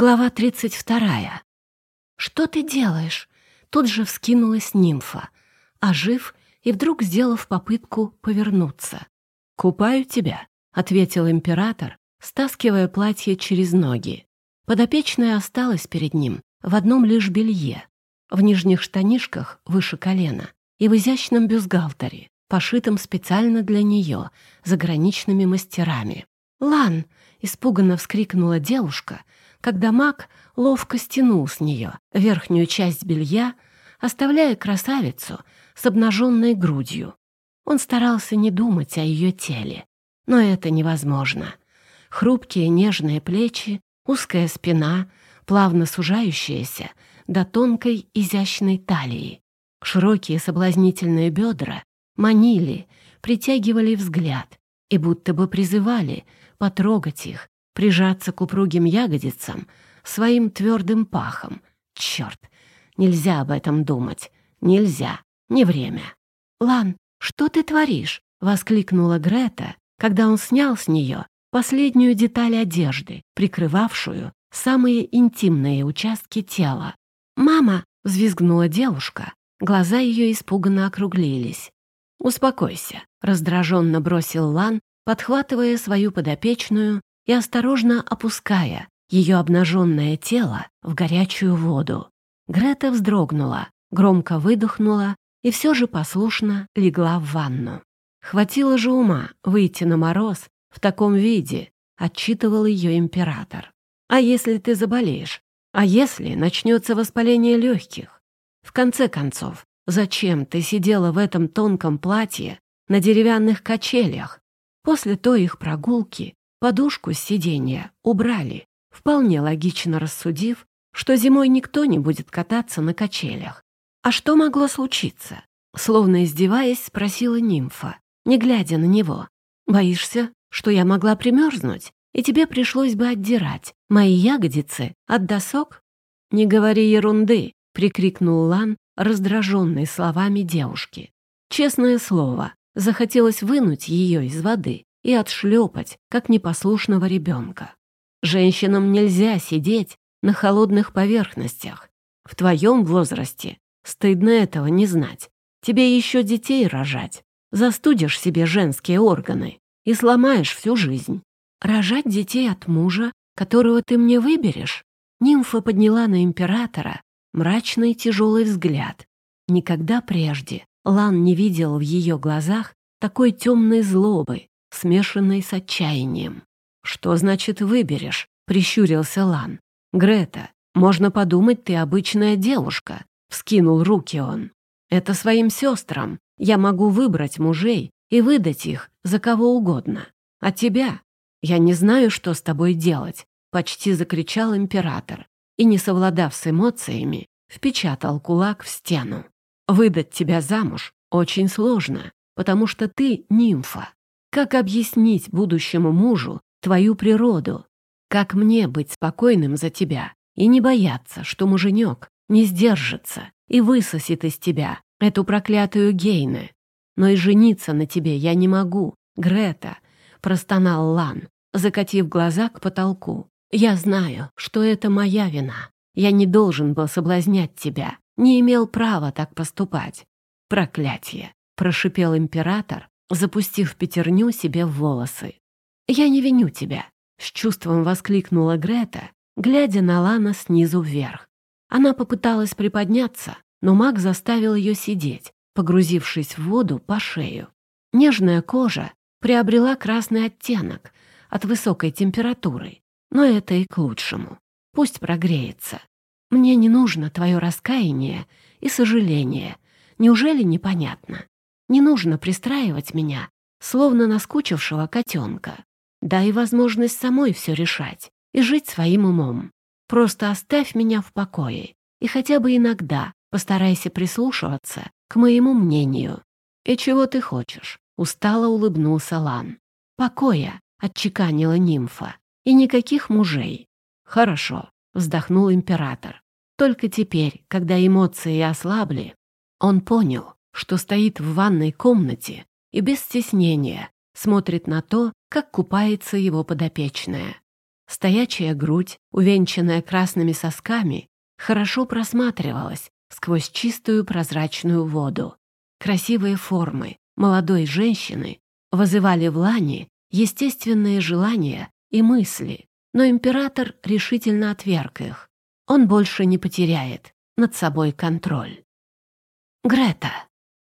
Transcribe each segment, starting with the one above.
Глава 32. «Что ты делаешь?» Тут же вскинулась нимфа, ожив и вдруг сделав попытку повернуться. «Купаю тебя», — ответил император, стаскивая платье через ноги. Подопечная осталась перед ним в одном лишь белье, в нижних штанишках выше колена и в изящном бюстгальтере, пошитом специально для нее заграничными мастерами. «Лан!» — испуганно вскрикнула девушка — когда маг ловко стянул с нее верхнюю часть белья, оставляя красавицу с обнаженной грудью. Он старался не думать о ее теле, но это невозможно. Хрупкие нежные плечи, узкая спина, плавно сужающаяся до тонкой изящной талии. Широкие соблазнительные бедра манили, притягивали взгляд и будто бы призывали потрогать их прижаться к упругим ягодицам своим твердым пахом. Черт, нельзя об этом думать. Нельзя. Не время. «Лан, что ты творишь?» — воскликнула Грета, когда он снял с нее последнюю деталь одежды, прикрывавшую самые интимные участки тела. «Мама!» — взвизгнула девушка. Глаза ее испуганно округлились. «Успокойся», — раздраженно бросил Лан, подхватывая свою подопечную и осторожно опуская ее обнаженное тело в горячую воду. Грета вздрогнула, громко выдохнула и все же послушно легла в ванну. Хватило же ума выйти на мороз в таком виде, отчитывал ее император. А если ты заболеешь? А если начнется воспаление легких? В конце концов, зачем ты сидела в этом тонком платье на деревянных качелях? После той их прогулки Подушку с сиденья убрали, вполне логично рассудив, что зимой никто не будет кататься на качелях. А что могло случиться? Словно издеваясь, спросила нимфа, не глядя на него. «Боишься, что я могла примерзнуть, и тебе пришлось бы отдирать мои ягодицы от досок?» «Не говори ерунды!» — прикрикнул Лан, раздраженный словами девушки. Честное слово, захотелось вынуть ее из воды и отшлепать, как непослушного ребенка. Женщинам нельзя сидеть на холодных поверхностях. В твоем возрасте стыдно этого не знать. Тебе еще детей рожать. Застудишь себе женские органы и сломаешь всю жизнь. Рожать детей от мужа, которого ты мне выберешь? Нимфа подняла на императора мрачный тяжелый взгляд. Никогда прежде Лан не видел в ее глазах такой темной злобы смешанной с отчаянием. «Что значит выберешь?» — прищурился Лан. «Грета, можно подумать, ты обычная девушка», — вскинул руки он. «Это своим сестрам. Я могу выбрать мужей и выдать их за кого угодно. А тебя? Я не знаю, что с тобой делать», — почти закричал император и, не совладав с эмоциями, впечатал кулак в стену. «Выдать тебя замуж очень сложно, потому что ты нимфа. Как объяснить будущему мужу твою природу? Как мне быть спокойным за тебя и не бояться, что муженек не сдержится и высосет из тебя эту проклятую Гейне? Но и жениться на тебе я не могу, Грета, простонал Лан, закатив глаза к потолку. Я знаю, что это моя вина. Я не должен был соблазнять тебя, не имел права так поступать. Проклятие, прошипел император, запустив пятерню себе в волосы. «Я не виню тебя», — с чувством воскликнула Грета, глядя на Лана снизу вверх. Она попыталась приподняться, но маг заставил ее сидеть, погрузившись в воду по шею. Нежная кожа приобрела красный оттенок от высокой температуры, но это и к лучшему. Пусть прогреется. Мне не нужно твое раскаяние и сожаление. Неужели непонятно? Не нужно пристраивать меня, словно наскучившего котенка. Дай возможность самой все решать и жить своим умом. Просто оставь меня в покое и хотя бы иногда постарайся прислушиваться к моему мнению. И чего ты хочешь?» — устало улыбнулся Лан. «Покоя», — отчеканила нимфа, — «и никаких мужей». «Хорошо», — вздохнул император. Только теперь, когда эмоции ослабли, он понял, что стоит в ванной комнате и без стеснения смотрит на то, как купается его подопечная. Стоячая грудь, увенчанная красными сосками, хорошо просматривалась сквозь чистую прозрачную воду. Красивые формы молодой женщины вызывали в Лане естественные желания и мысли, но император решительно отверг их. Он больше не потеряет над собой контроль. «Грета,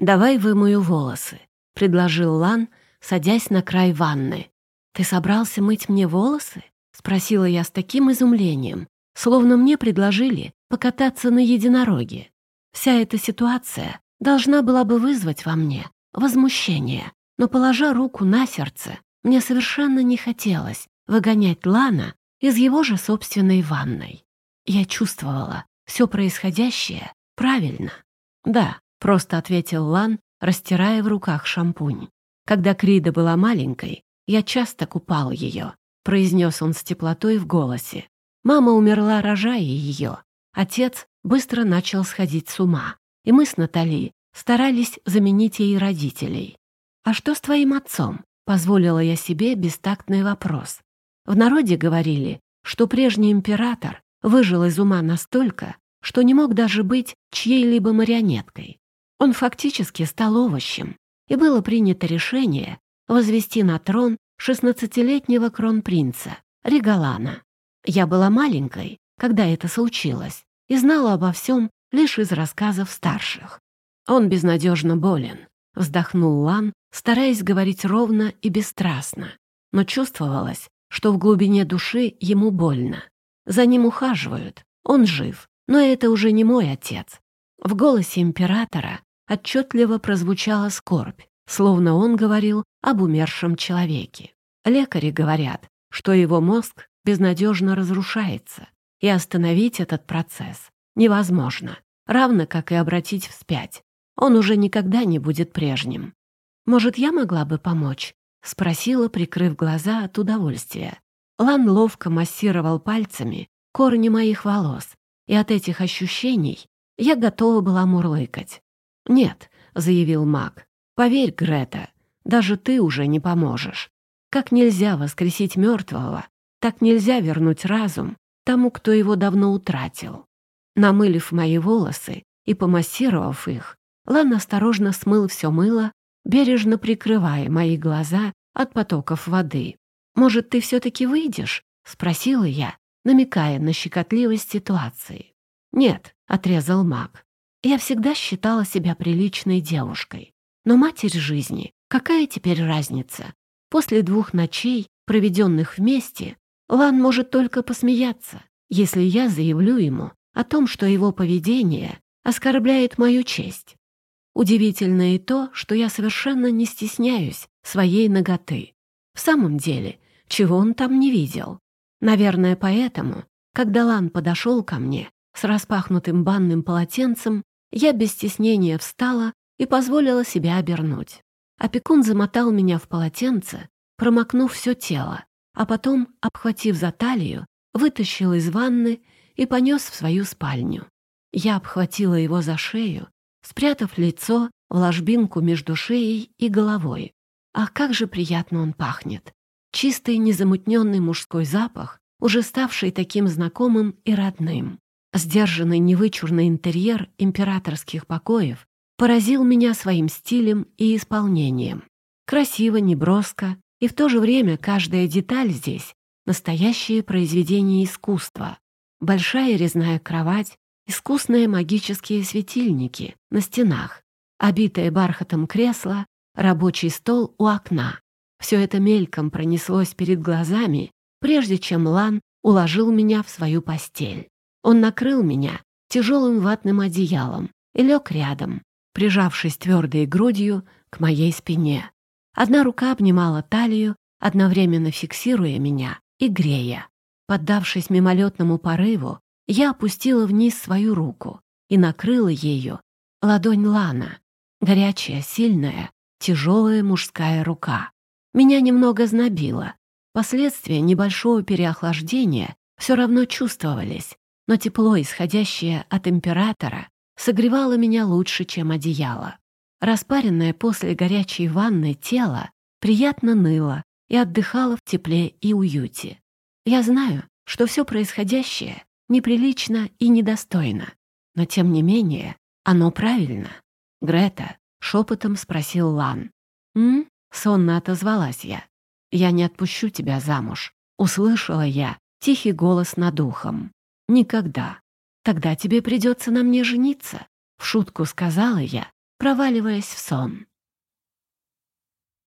давай вымою волосы», — предложил Лан, садясь на край ванны. «Ты собрался мыть мне волосы?» — спросила я с таким изумлением, словно мне предложили покататься на единороге. Вся эта ситуация должна была бы вызвать во мне возмущение, но, положа руку на сердце, мне совершенно не хотелось выгонять Лана из его же собственной ванной. Я чувствовала, все происходящее правильно. «Да», — просто ответил Лан, растирая в руках шампунь. «Когда Крида была маленькой, я часто купал ее», — произнес он с теплотой в голосе. «Мама умерла, рожая ее. Отец быстро начал сходить с ума, и мы с Натали старались заменить ей родителей. «А что с твоим отцом?» — позволила я себе бестактный вопрос. В народе говорили, что прежний император выжил из ума настолько, что не мог даже быть чьей-либо марионеткой. Он фактически стал овощем, и было принято решение возвести на трон шестнадцатилетнего кронпринца Регалана. Я была маленькой, когда это случилось, и знала обо всем лишь из рассказов старших. Он безнадежно болен, вздохнул Лан, стараясь говорить ровно и бесстрастно, но чувствовалось, что в глубине души ему больно. За ним ухаживают, он жив, но это уже не мой отец. В голосе императора отчетливо прозвучала скорбь, словно он говорил об умершем человеке. Лекари говорят, что его мозг безнадежно разрушается, и остановить этот процесс невозможно, равно как и обратить вспять. Он уже никогда не будет прежним. «Может, я могла бы помочь?» — спросила, прикрыв глаза от удовольствия. Лан ловко массировал пальцами корни моих волос, и от этих ощущений я готова была мурлыкать. «Нет», — заявил маг, — «поверь, Грета, даже ты уже не поможешь. Как нельзя воскресить мертвого, так нельзя вернуть разум тому, кто его давно утратил». Намылив мои волосы и помассировав их, Лан осторожно смыл все мыло, бережно прикрывая мои глаза от потоков воды. «Может, ты все-таки выйдешь?» — спросила я, намекая на щекотливость ситуации. «Нет», — отрезал маг. «Я всегда считала себя приличной девушкой. Но матерь жизни, какая теперь разница? После двух ночей, проведенных вместе, Лан может только посмеяться, если я заявлю ему о том, что его поведение оскорбляет мою честь. Удивительно и то, что я совершенно не стесняюсь своей ноготы. В самом деле, чего он там не видел? Наверное, поэтому, когда Лан подошел ко мне с распахнутым банным полотенцем, я без стеснения встала и позволила себя обернуть. Опекун замотал меня в полотенце, промокнув все тело, а потом, обхватив за талию, вытащил из ванны и понес в свою спальню. Я обхватила его за шею спрятав лицо в ложбинку между шеей и головой. Ах, как же приятно он пахнет! Чистый, незамутненный мужской запах, уже ставший таким знакомым и родным. Сдержанный невычурный интерьер императорских покоев поразил меня своим стилем и исполнением. Красиво, неброско, и в то же время каждая деталь здесь — настоящее произведение искусства. Большая резная кровать, искусные магические светильники на стенах, обитое бархатом кресло, рабочий стол у окна. Все это мельком пронеслось перед глазами, прежде чем Лан уложил меня в свою постель. Он накрыл меня тяжелым ватным одеялом и лег рядом, прижавшись твердой грудью к моей спине. Одна рука обнимала талию, одновременно фиксируя меня и грея. Поддавшись мимолетному порыву, я опустила вниз свою руку и накрыла ею ладонь Лана. Горячая, сильная, тяжелая мужская рука. Меня немного знобило. Последствия небольшого переохлаждения все равно чувствовались, но тепло, исходящее от императора, согревало меня лучше, чем одеяло. Распаренное после горячей ванны тело приятно ныло и отдыхало в тепле и уюте. Я знаю, что все происходящее неприлично и недостойно, но тем не менее оно правильно. Грета шепотом спросил Лан. «М?» — сонно отозвалась я. «Я не отпущу тебя замуж», — услышала я тихий голос над ухом. «Никогда. Тогда тебе придется на мне жениться», — в шутку сказала я, проваливаясь в сон.